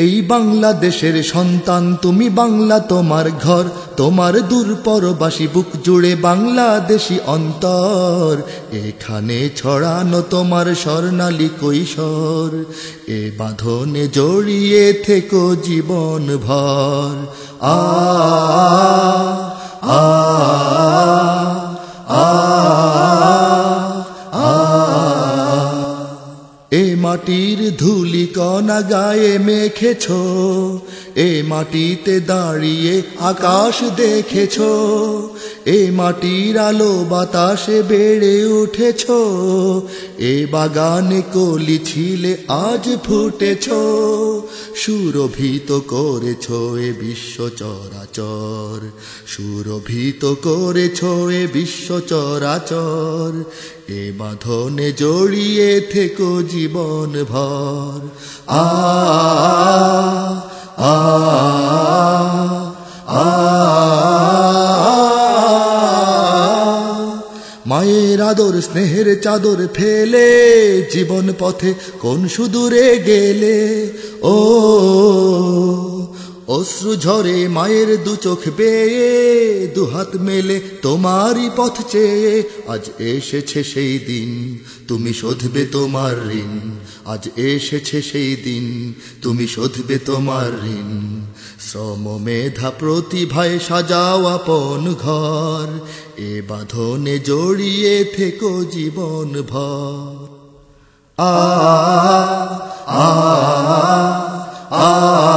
এই বাংলাদেশের সন্তান, তুমি বাংলা তোমার ঘর, তোমার দূর পরবাসী বুক জুড়ে বাংলাদেশি অন্তর। এখানে ছড়ানো তোমার স্বর্ণালী কৈশোর, এ বাঁধনে জড়িয়ে থেকো জীবন ভর। আ আ আ এ মাটির ধুলি কণা গায়ে মেখেছ, এ মাটিতে দাঁড়িয়ে আকাশ দেখেছ, এ মাটির আলো বাতাসে বেড়ে উঠেছ, এ বাগানে কলি ছিলে আজ ফুটেছ, সুরভিত করেছ এ বিশ্ব চরাচর, সুরভিত করেছ এ বিশ্ব চরাচর এ বাঁধনে জড়িয়ে থেকো জীবন ভর আ আ মায়ের আদর স্নেহের চাদর ফেলে জীবন পথে কোন সুদূরে গেলে ও অশ্রু ঝরে মায়ের দু চোখ বেয়ে দুহাত মেলে তোমারই পথ চেয়ে। আজ এসেছে সেই দিন, তুমি শোধবে তোমার ঋণ। আজ এসেছে সেই দিন, তুমি শোধবে তোমার ঋণ। শ্রম মেধা প্রতিভায় সাজাও আপন ঘর, এ বাঁধনে জড়িয়ে থেকো জীবন ভর। আ আ আ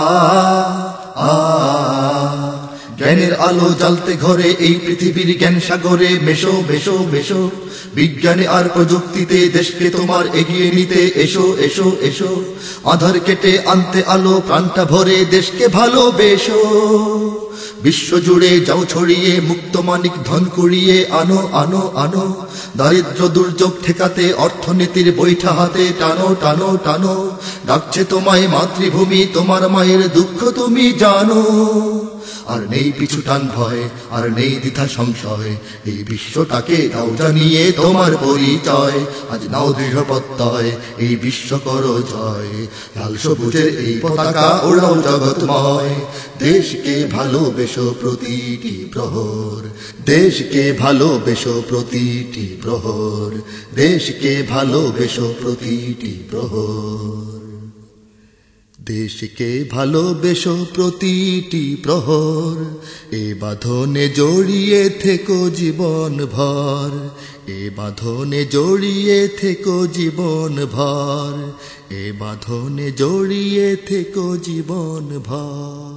আলো জ্বালতে ঘরে এই পৃথিবীর জ্ঞান সাগরে মেশো মেশো মেশো। বিজ্ঞানে আর প্রযুক্তিতে দেশকে তোমার এগিয়ে নিতে এসো এসো এসো। আধার কেটে আনতে আলো, প্রাণটা ভরে দেশকে ভালোবেসো। বিশ্ব জুড়ে যাও ছড়িয়ে, মুক্ত মানিক ধন কুড়িয়ে আনো আনো আনো। দারিদ্র দুর্যোগ ঠেকাতে অর্থনীতির বৈঠা হাতে টানো টানো টানো। ডাকছে তোমায় মাতৃভূমি, তোমার মায়ের দুঃখ তুমি জানো। আর নেই পিছু টান ভয়, আর নেই দ্বিধা সংশয়। এই বিশ্বটাকে দাও জানিয়ে তোমার পরিচয়, আজ নাও দৃঢ় প্রত্যয় এই বিশ্ব করো জয়। লাল সবুজের এই পতাকা ওড়াও জগৎময়। দেশকে ভালোবেসো প্রতিটি প্রহর, দেশকে ভালোবেসো প্রতিটি প্রহর, দেশকে ভালোবেসো প্রতিটি প্রহর। দেশকে ভালোবেসো প্রতিটি প্রহর। এ বাঁধনে জড়িয়ে থেকো জীবন ভর এ বাঁধনে জড়িয়ে থেকো জীবন ভর এ বাঁধনে জড়িয়ে থেকো জীবন ভর